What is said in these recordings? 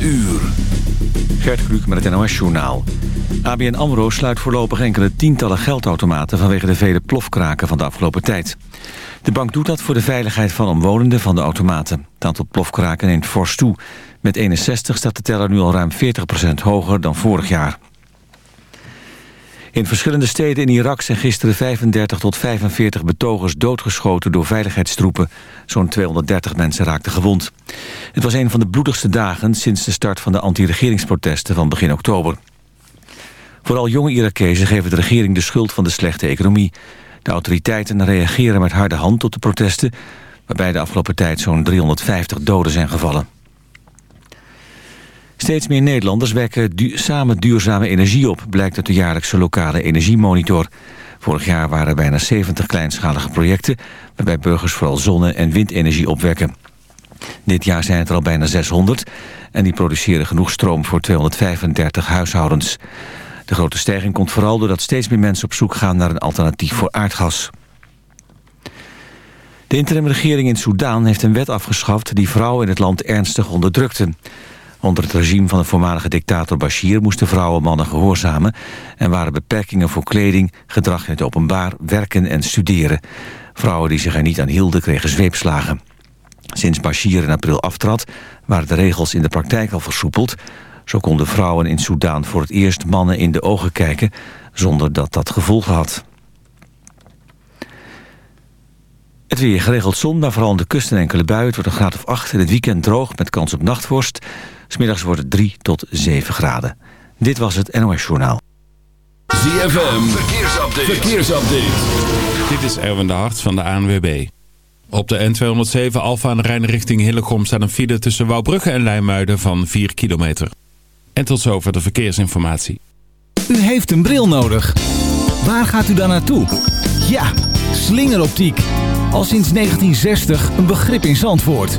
uur. Gert Kluk met het NOS-journaal. ABN AMRO sluit voorlopig enkele tientallen geldautomaten... vanwege de vele plofkraken van de afgelopen tijd. De bank doet dat voor de veiligheid van omwonenden van de automaten. Het aantal plofkraken neemt fors toe. Met 61 staat de teller nu al ruim 40% hoger dan vorig jaar. In verschillende steden in Irak zijn gisteren 35 tot 45 betogers doodgeschoten door veiligheidstroepen. Zo'n 230 mensen raakten gewond. Het was een van de bloedigste dagen sinds de start van de anti-regeringsprotesten van begin oktober. Vooral jonge Irakezen geven de regering de schuld van de slechte economie. De autoriteiten reageren met harde hand op de protesten... waarbij de afgelopen tijd zo'n 350 doden zijn gevallen. Steeds meer Nederlanders wekken du samen duurzame energie op... blijkt uit de jaarlijkse lokale energiemonitor. Vorig jaar waren er bijna 70 kleinschalige projecten... waarbij burgers vooral zonne- en windenergie opwekken. Dit jaar zijn het er al bijna 600... en die produceren genoeg stroom voor 235 huishoudens. De grote stijging komt vooral doordat steeds meer mensen op zoek gaan... naar een alternatief voor aardgas. De interimregering in Soedan heeft een wet afgeschaft... die vrouwen in het land ernstig onderdrukte. Onder het regime van de voormalige dictator Bashir moesten vrouwen en mannen gehoorzamen en waren beperkingen voor kleding, gedrag in het openbaar, werken en studeren. Vrouwen die zich er niet aan hielden kregen zweepslagen. Sinds Bashir in april aftrad waren de regels in de praktijk al versoepeld. Zo konden vrouwen in Soedan voor het eerst mannen in de ogen kijken zonder dat dat gevolgen had. Het weer geregeld zon, maar vooral aan de kust en enkele buien. Het wordt een graad of 8 in het weekend droog met kans op nachtvorst. Smiddags wordt het 3 tot 7 graden. Dit was het NOS Journaal. ZFM, verkeersupdate. verkeersupdate. Dit is Erwin de Hart van de ANWB. Op de N207 Alfa aan de Rijn richting Hillegom staat een file tussen Wouwbrugge en Leimuiden van 4 kilometer. En tot zover de verkeersinformatie. U heeft een bril nodig. Waar gaat u dan naartoe? Ja, slingeroptiek. Al sinds 1960 een begrip in Zandvoort.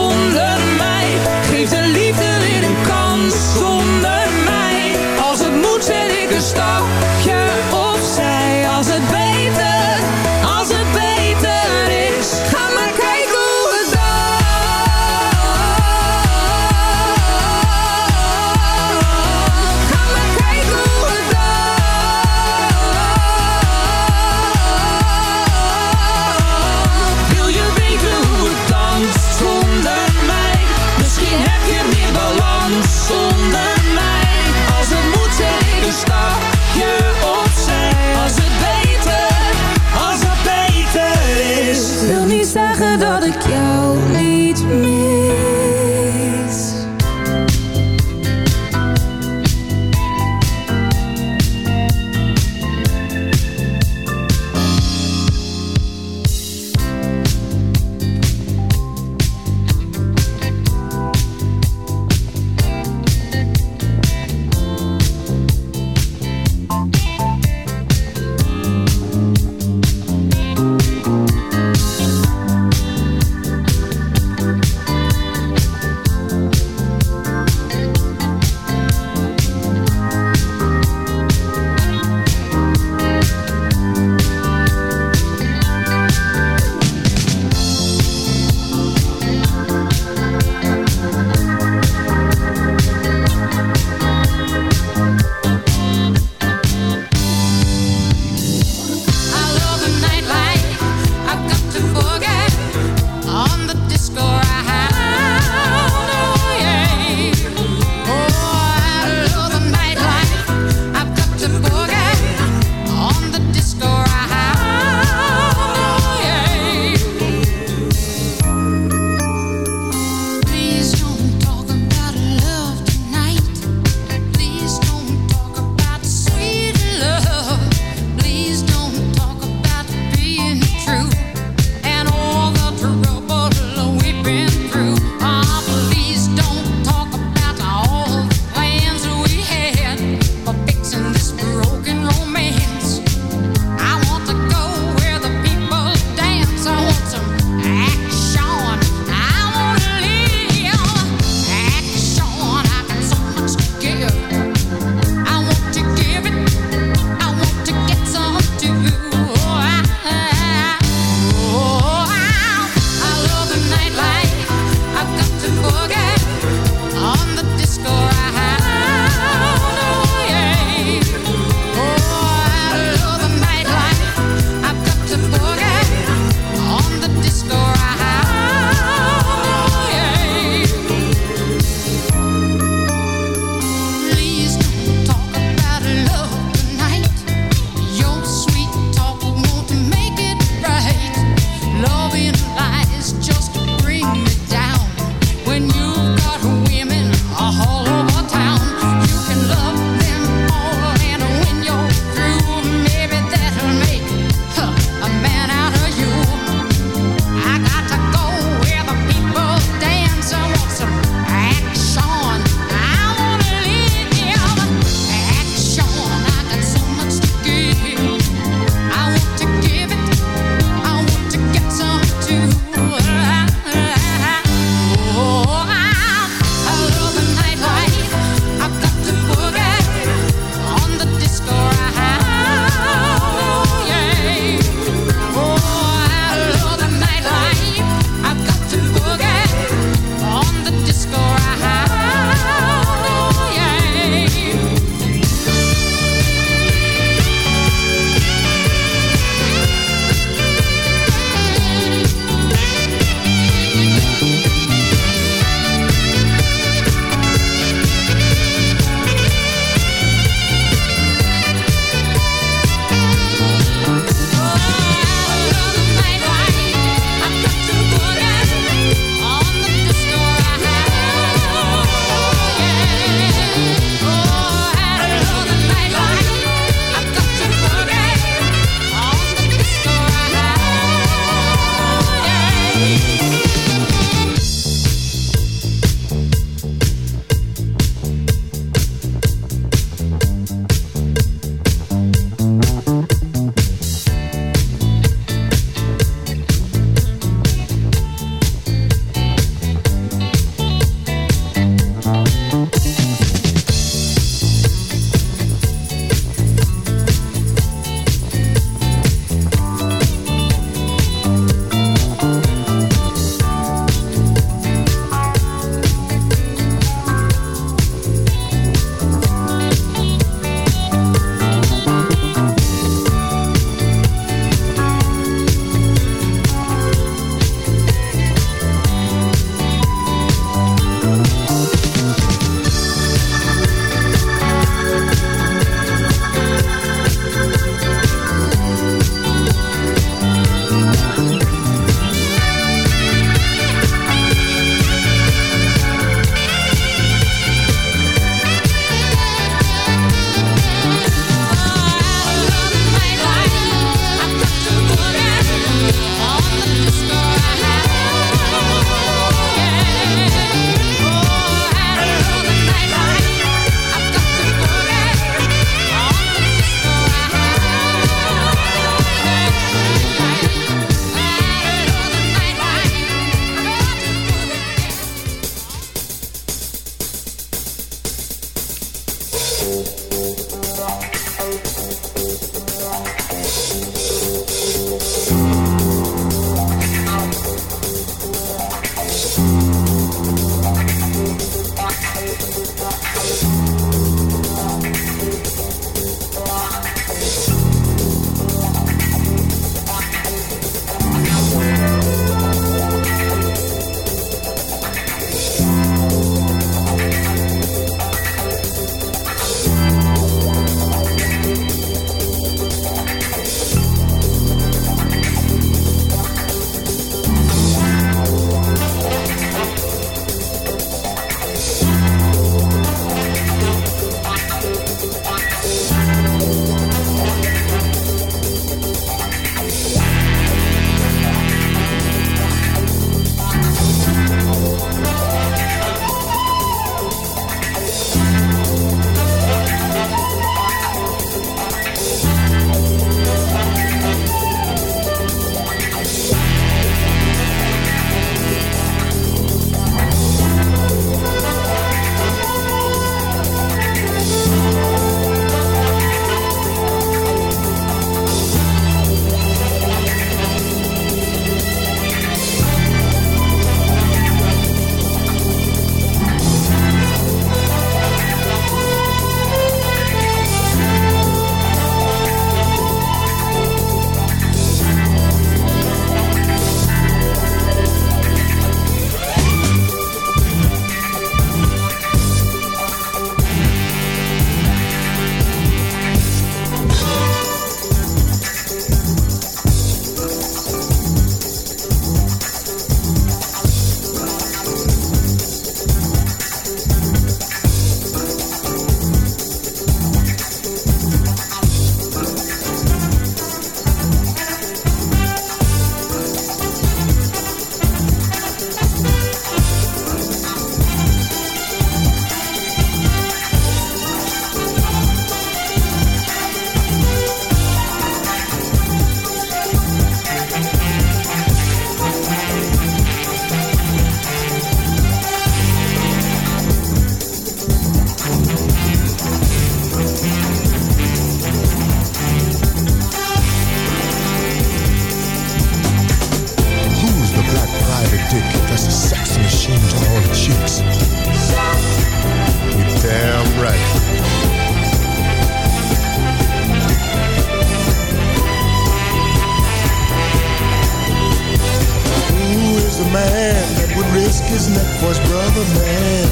that would risk his neck for his brother, man.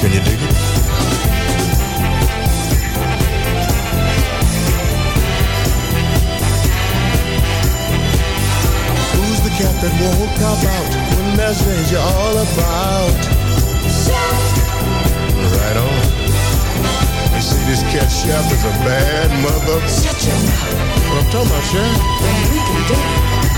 Can you dig it? Who's the cat that won't cop out when there's things you're all about? Right on. You see, this cat chef is a bad mother. Shut your mouth. What I'm talking about, Chef? We can do it.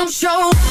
Don't show.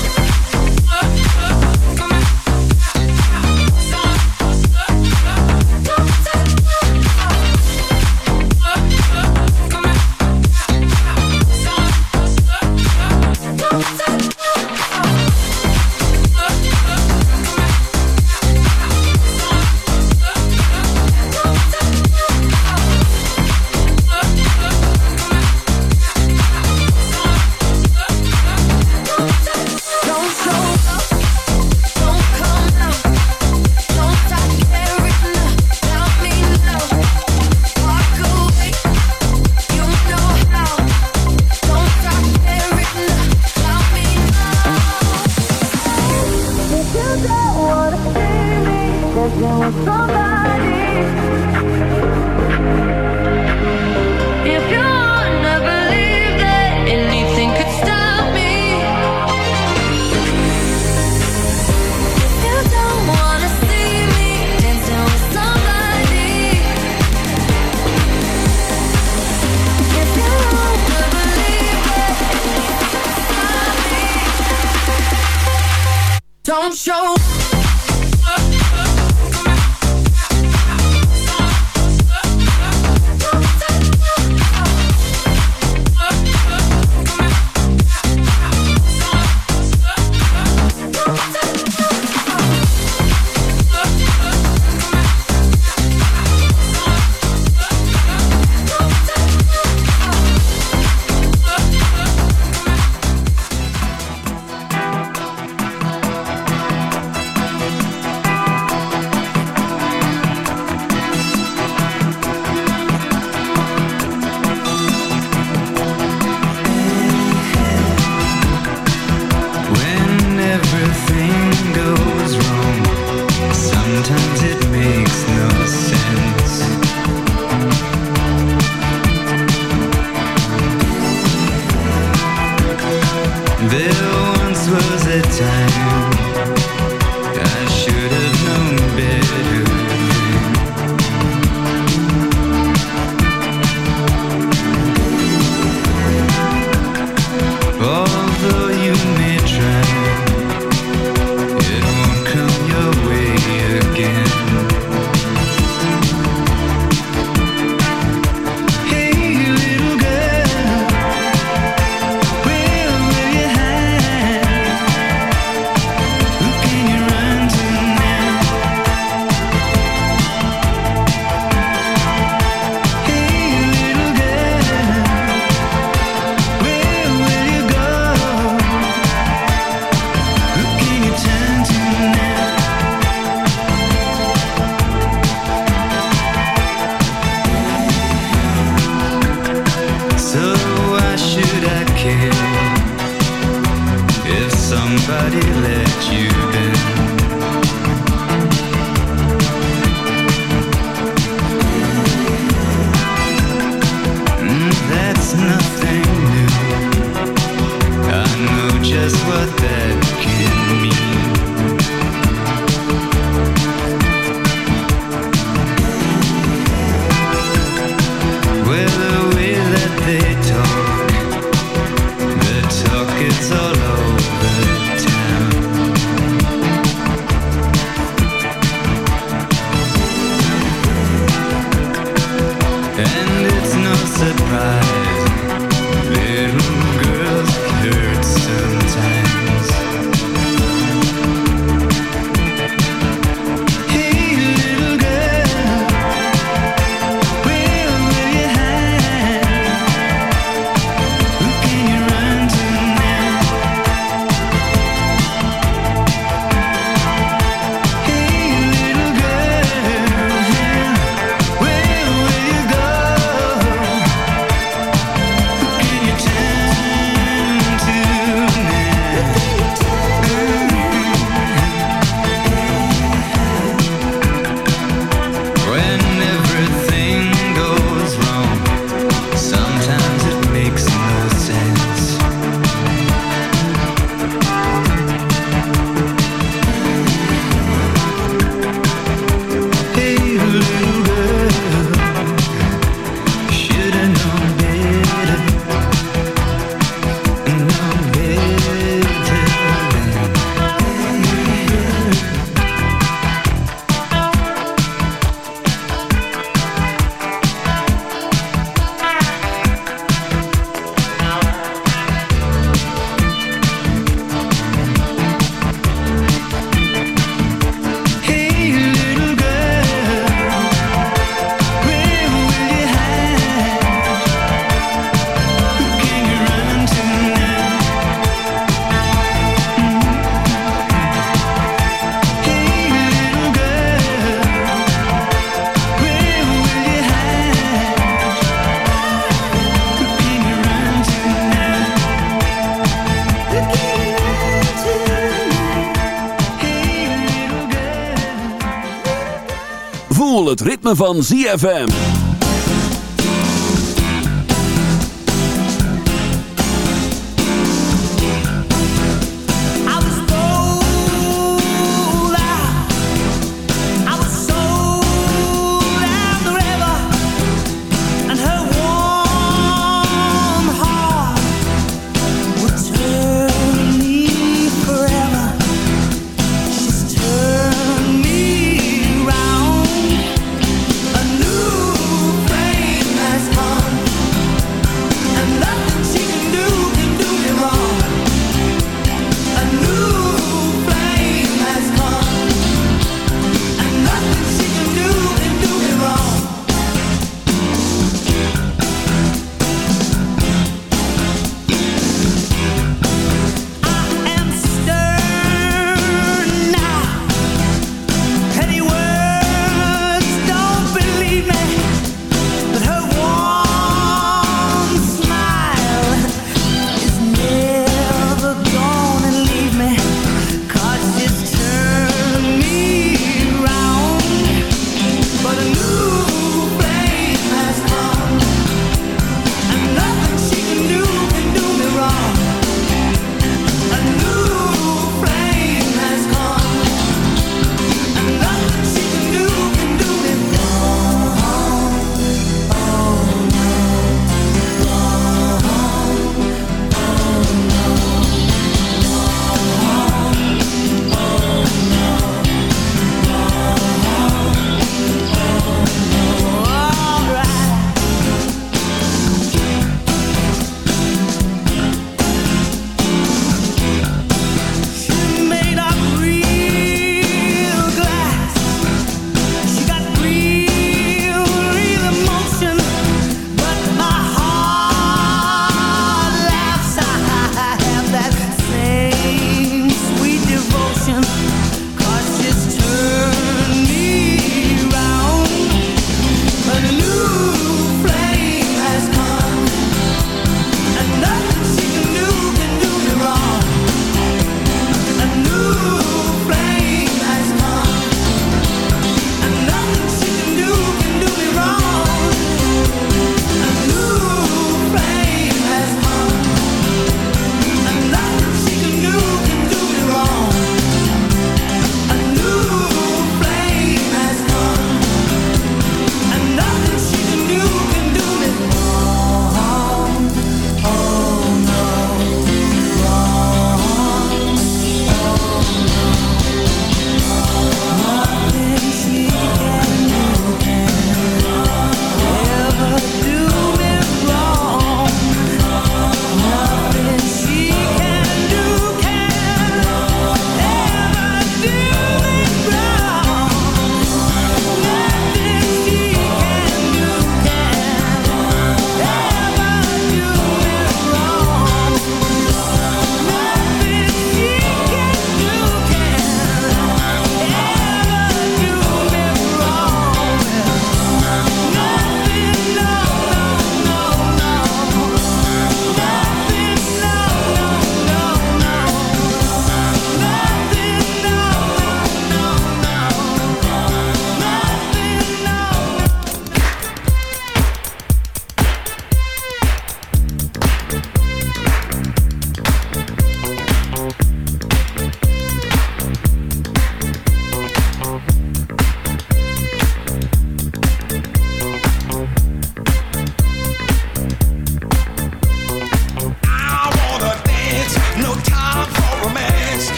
Ritme van ZFM.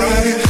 right.